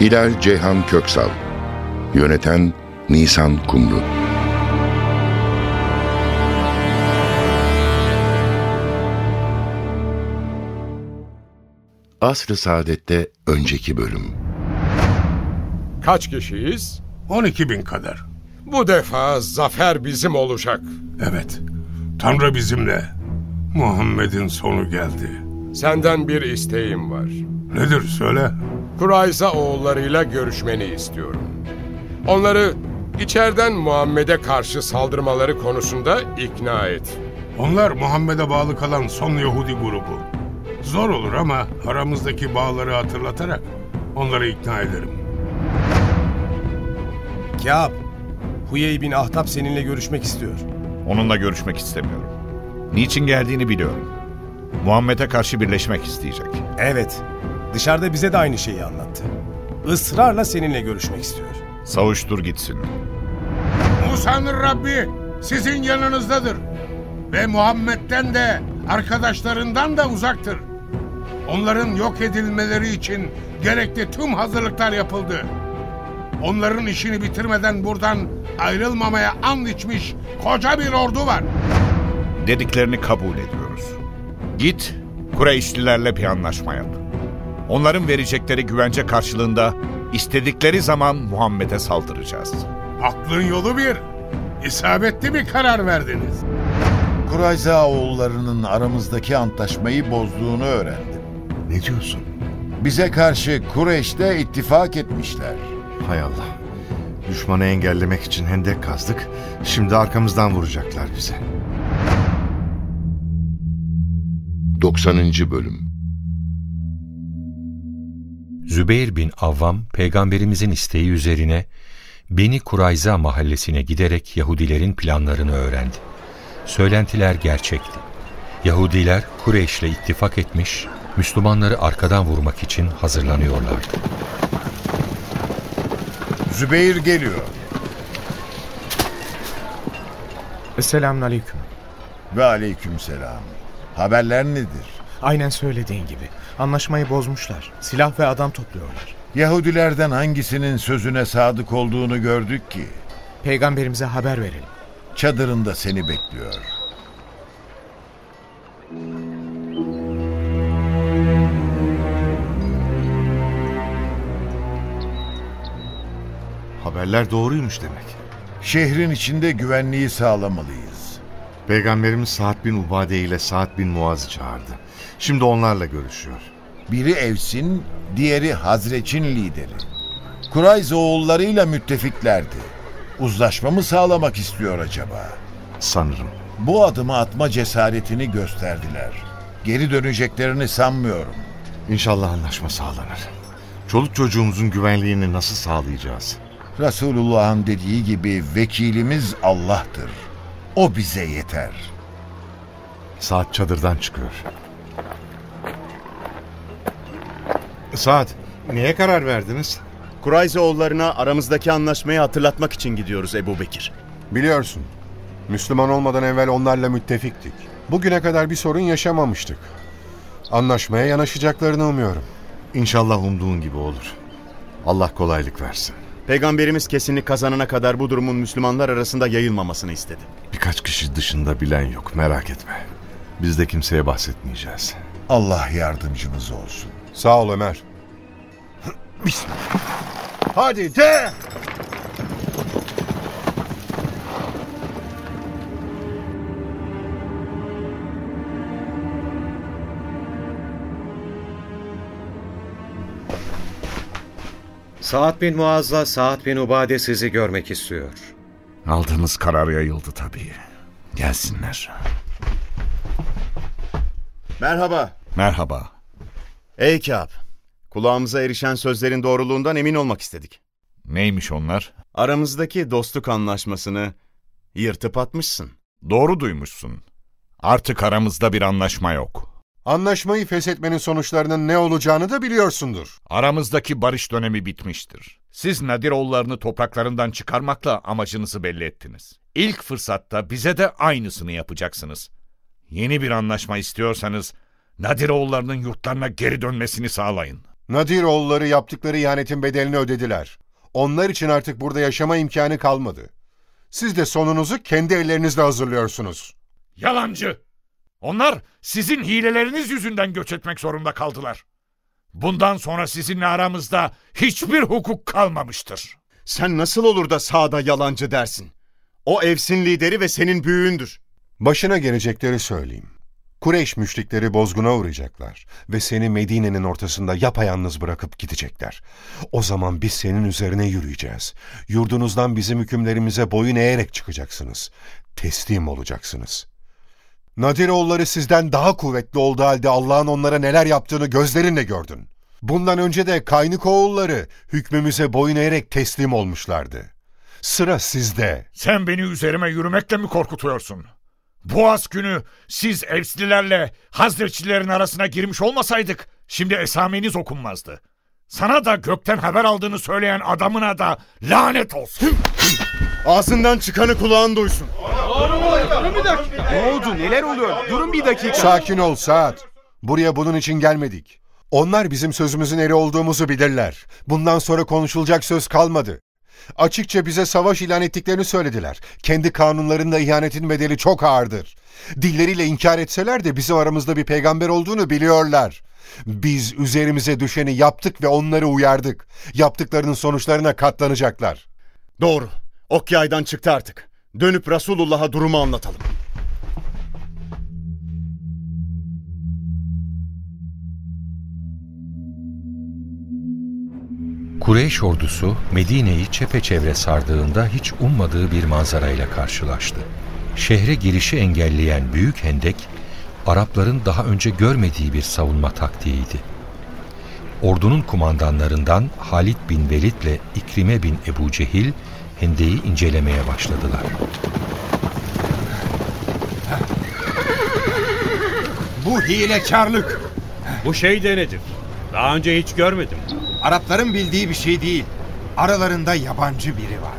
Hilal Ceyhan Köksal Yöneten Nisan Kumru Asr-ı Saadet'te önceki bölüm Kaç kişiyiz? 12 bin kadar. Bu defa zafer bizim olacak. Evet. Tanrı bizimle. Muhammed'in sonu geldi. Senden bir isteğim var. Nedir söyle. Kurayza oğullarıyla görüşmeni istiyorum. Onları içeriden Muhammed'e karşı saldırmaları konusunda ikna et. Onlar Muhammed'e bağlı kalan son Yahudi grubu. Zor olur ama aramızdaki bağları hatırlatarak onları ikna ederim. Kâb, Huyey bin Ahtap seninle görüşmek istiyor. Onunla görüşmek istemiyorum. Niçin geldiğini biliyorum. Muhammed'e karşı birleşmek isteyecek. Evet, dışarıda bize de aynı şeyi anlattı. Israrla seninle görüşmek istiyor. Savuştur gitsin. Musa'nın Rabbi sizin yanınızdadır. Ve Muhammed'den de arkadaşlarından da uzaktır. Onların yok edilmeleri için gerekli tüm hazırlıklar yapıldı. Onların işini bitirmeden buradan ayrılmamaya and içmiş koca bir ordu var. Dediklerini kabul ediyoruz. Git Kureyşlilerle bir anlaşma yap. Onların verecekleri güvence karşılığında istedikleri zaman Muhammed'e saldıracağız. Aklın yolu bir. İsabetli bir karar verdiniz. Kurayza oğullarının aramızdaki antlaşmayı bozduğunu öğrendim. Ne diyorsun? Bize karşı Kureyş'te ittifak etmişler. Hay Allah. Düşmanı engellemek için hendek kazdık. Şimdi arkamızdan vuracaklar bize. 90. Bölüm Zübeyir bin Avvam peygamberimizin isteği üzerine Beni Kurayza mahallesine giderek Yahudilerin planlarını öğrendi. Söylentiler gerçekti. Yahudiler Kureyş'le ittifak etmiş, Müslümanları arkadan vurmak için hazırlanıyorlardı. Zübeyir geliyor Selamun aleyküm. ve aleykümselam. Haberler nedir? Aynen söylediğin gibi. Anlaşmayı bozmuşlar. Silah ve adam topluyorlar. Yahudilerden hangisinin sözüne sadık olduğunu gördük ki. Peygamberimize haber verelim. Çadırında seni bekliyor. Haberler doğruymuş demek. Şehrin içinde güvenliği sağlamalıyız. Peygamberimiz Sa'd bin Ubade ile Sa'd bin Muaz'ı çağırdı. Şimdi onlarla görüşüyor. Biri Evs'in, diğeri Hazreç'in lideri. Kurayza oğullarıyla müttefiklerdi. Uzlaşma mı sağlamak istiyor acaba? Sanırım. Bu adımı atma cesaretini gösterdiler. Geri döneceklerini sanmıyorum. İnşallah anlaşma sağlanır. Çoluk çocuğumuzun güvenliğini nasıl sağlayacağız? Resulullah'ın dediği gibi vekilimiz Allah'tır. O bize yeter. Saat çadırdan çıkıyor. Saat, neye karar verdiniz? Kurayzoğullarına aramızdaki anlaşmayı hatırlatmak için gidiyoruz Ebu Bekir. Biliyorsun, Müslüman olmadan evvel onlarla müttefiktik. Bugüne kadar bir sorun yaşamamıştık. Anlaşmaya yanaşacaklarını umuyorum. İnşallah umduğun gibi olur. Allah kolaylık versin. Peygamberimiz kesinlik kazanana kadar bu durumun Müslümanlar arasında yayılmamasını istedi. Birkaç kişi dışında bilen yok, merak etme. Biz de kimseye bahsetmeyeceğiz. Allah yardımcımız olsun. Sağ ol Ömer. Hadi de! Saad bin Muaz'la Saad bin Ubade sizi görmek istiyor. Aldığımız karar yayıldı tabii. Gelsinler. Merhaba. Merhaba. Ey Kâb. Kulağımıza erişen sözlerin doğruluğundan emin olmak istedik. Neymiş onlar? Aramızdaki dostluk anlaşmasını yırtıp atmışsın. Doğru duymuşsun. Artık aramızda bir anlaşma yok. Anlaşmayı feshetmenin sonuçlarının ne olacağını da biliyorsundur. Aramızdaki barış dönemi bitmiştir. Siz Nadiroğullarını topraklarından çıkarmakla amacınızı belli ettiniz. İlk fırsatta bize de aynısını yapacaksınız. Yeni bir anlaşma istiyorsanız Nadiroğullarının yurtlarına geri dönmesini sağlayın. Nadiroğulları yaptıkları ihanetin bedelini ödediler. Onlar için artık burada yaşama imkanı kalmadı. Siz de sonunuzu kendi ellerinizle hazırlıyorsunuz. Yalancı! Onlar sizin hileleriniz yüzünden göç etmek zorunda kaldılar. Bundan sonra sizinle aramızda hiçbir hukuk kalmamıştır. Sen nasıl olur da sağda yalancı dersin? O evsin lideri ve senin büyüğündür. Başına gelecekleri söyleyeyim. Kureyş müşrikleri bozguna uğrayacaklar ve seni Medine'nin ortasında yapayalnız bırakıp gidecekler. O zaman biz senin üzerine yürüyeceğiz. Yurdunuzdan bizim hükümlerimize boyun eğerek çıkacaksınız. Teslim olacaksınız. Nadiroğulları sizden daha kuvvetli olduğu halde Allah'ın onlara neler yaptığını gözlerinle gördün. Bundan önce de Kaynıkoğulları hükmümüze boyun eğerek teslim olmuşlardı. Sıra sizde. Sen beni üzerime yürümekle mi korkutuyorsun? Boğaz günü siz Evslilerle Hazreçlilerin arasına girmiş olmasaydık şimdi esameniz okunmazdı. Sana da gökten haber aldığını söyleyen adamına da lanet olsun. Ağzından çıkanı kulağın duysun. Ne oldu? Neler oluyor? Durun bir dakika. Sakin ol Saat. Buraya bunun için gelmedik. Onlar bizim sözümüzün eri olduğumuzu bilirler. Bundan sonra konuşulacak söz kalmadı. Açıkça bize savaş ilan ettiklerini söylediler. Kendi kanunlarında ihanetin bedeli çok ağırdır. Dilleriyle inkar etseler de bizim aramızda bir peygamber olduğunu biliyorlar. Biz üzerimize düşeni yaptık ve onları uyardık. Yaptıklarının sonuçlarına katlanacaklar. Doğru. Ok yaydan çıktı artık. Dönüp Resulullah'a durumu anlatalım. Kureyş ordusu Medine'yi çepeçevre sardığında hiç ummadığı bir manzarayla karşılaştı. Şehre girişi engelleyen büyük hendek, Arapların daha önce görmediği bir savunma taktiğiydi. Ordunun kumandanlarından Halid bin Velid ile İkrime bin Ebu Cehil hendeyi incelemeye başladılar. Bu hilekarlık. Bu şey de nedir? Daha önce hiç görmedim. Arapların bildiği bir şey değil. Aralarında yabancı biri var.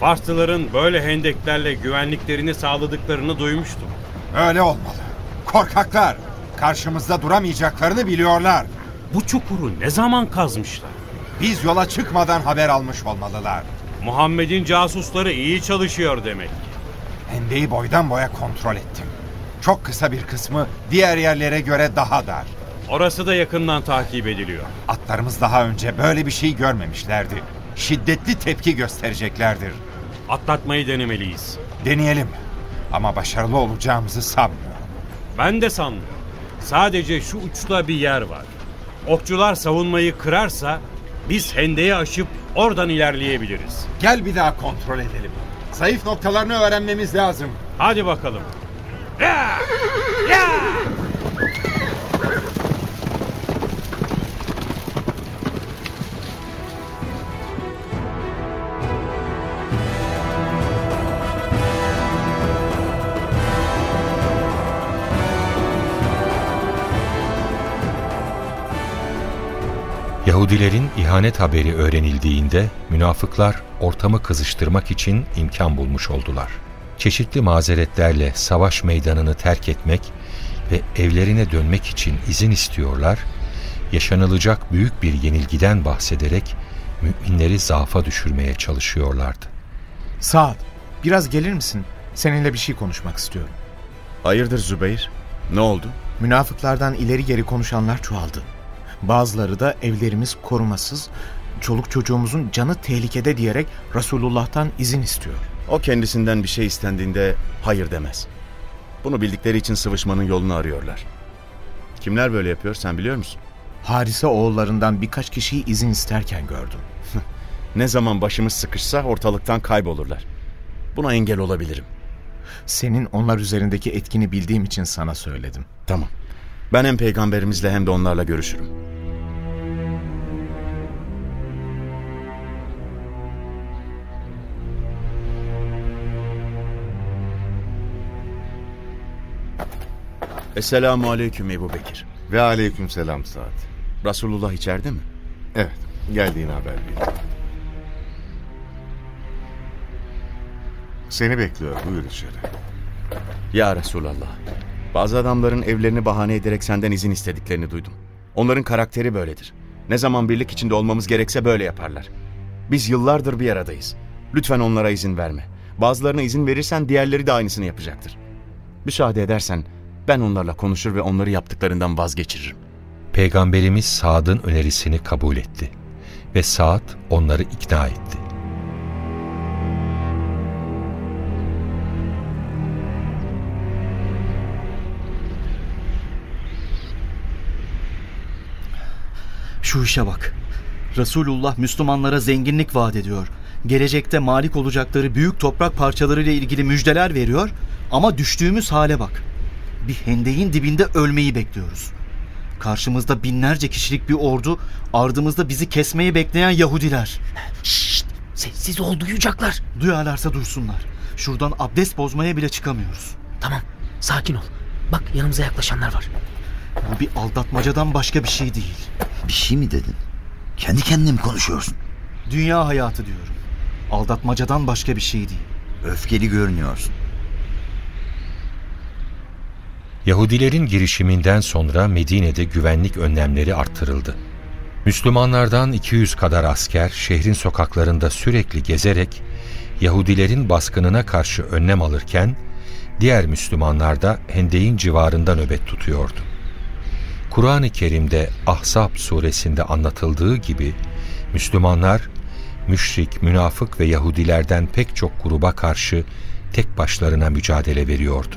Farslıların böyle hendeklerle güvenliklerini sağladıklarını duymuştum. Öyle olmalı. Korkaklar. Karşımızda duramayacaklarını biliyorlar. Bu çukuru ne zaman kazmışlar? Biz yola çıkmadan haber almış olmalılar. Muhammed'in casusları iyi çalışıyor demek. Hendeyi boydan boya kontrol ettim. Çok kısa bir kısmı diğer yerlere göre daha dar. Orası da yakından takip ediliyor. Atlarımız daha önce böyle bir şey görmemişlerdi. Şiddetli tepki göstereceklerdir. Atlatmayı denemeliyiz. Deneyelim. Ama başarılı olacağımızı sanmıyorum. Ben de sanmıyorum. Sadece şu uçta bir yer var. Okçular savunmayı kırarsa biz hendeyi aşıp oradan ilerleyebiliriz. Gel bir daha kontrol edelim. Zayıf noktalarını öğrenmemiz lazım. Hadi bakalım. Ya! Ya! Yahudilerin ihanet haberi öğrenildiğinde münafıklar ortamı kızıştırmak için imkan bulmuş oldular. Çeşitli mazeretlerle savaş meydanını terk etmek ve evlerine dönmek için izin istiyorlar, yaşanılacak büyük bir yenilgiden bahsederek müminleri zaafa düşürmeye çalışıyorlardı. Saad, biraz gelir misin? Seninle bir şey konuşmak istiyorum. Hayırdır Zübeyir? Ne oldu? Münafıklardan ileri geri konuşanlar çoğaldı. Bazıları da evlerimiz korumasız, çoluk çocuğumuzun canı tehlikede diyerek Resulullah'tan izin istiyor. O kendisinden bir şey istendiğinde hayır demez. Bunu bildikleri için sıvışmanın yolunu arıyorlar. Kimler böyle yapıyor sen biliyor musun? Harise oğullarından birkaç kişiyi izin isterken gördüm. ne zaman başımız sıkışsa ortalıktan kaybolurlar. Buna engel olabilirim. Senin onlar üzerindeki etkini bildiğim için sana söyledim. Tamam. Ben hem peygamberimizle hem de onlarla görüşürüm. Esselamu aleyküm Ebu Bekir. Ve aleyküm selam Saad. Resulullah içeride mi? Evet, geldiğini haber vereyim. Seni bekliyor, buyur içeri. Ya Resulallah. Bazı adamların evlerini bahane ederek senden izin istediklerini duydum. Onların karakteri böyledir. Ne zaman birlik içinde olmamız gerekse böyle yaparlar. Biz yıllardır bir aradayız. Lütfen onlara izin verme. Bazılarına izin verirsen diğerleri de aynısını yapacaktır. Müsaade edersen ben onlarla konuşur ve onları yaptıklarından vazgeçiririm. Peygamberimiz Saad'ın önerisini kabul etti ve Saad onları ikna etti. Şu işe bak. Resulullah Müslümanlara zenginlik vaat ediyor. Gelecekte malik olacakları büyük toprak parçalarıyla ilgili müjdeler veriyor ama düştüğümüz hale bak. Bir hendeyin dibinde ölmeyi bekliyoruz. Karşımızda binlerce kişilik bir ordu, ardımızda bizi kesmeyi bekleyen Yahudiler. Şşt! Sessiz ol duyacaklar. Duyarlarsa duysunlar. Şuradan abdest bozmaya bile çıkamıyoruz. Tamam, sakin ol. Bak yanımıza yaklaşanlar var. Bu bir aldatmacadan başka bir şey değil. Bir şey mi dedin? Kendi kendine mi konuşuyorsun? Dünya hayatı diyorum. Aldatmacadan başka bir şey değil. Öfkeli görünüyorsun. Yahudilerin girişiminden sonra Medine'de güvenlik önlemleri arttırıldı. Müslümanlardan 200 kadar asker şehrin sokaklarında sürekli gezerek Yahudilerin baskınına karşı önlem alırken diğer Müslümanlar da Hendeyin civarında nöbet tutuyordu. Kur'an-ı Kerim'de Ahzab suresinde anlatıldığı gibi Müslümanlar müşrik, münafık ve Yahudilerden pek çok gruba karşı tek başlarına mücadele veriyordu.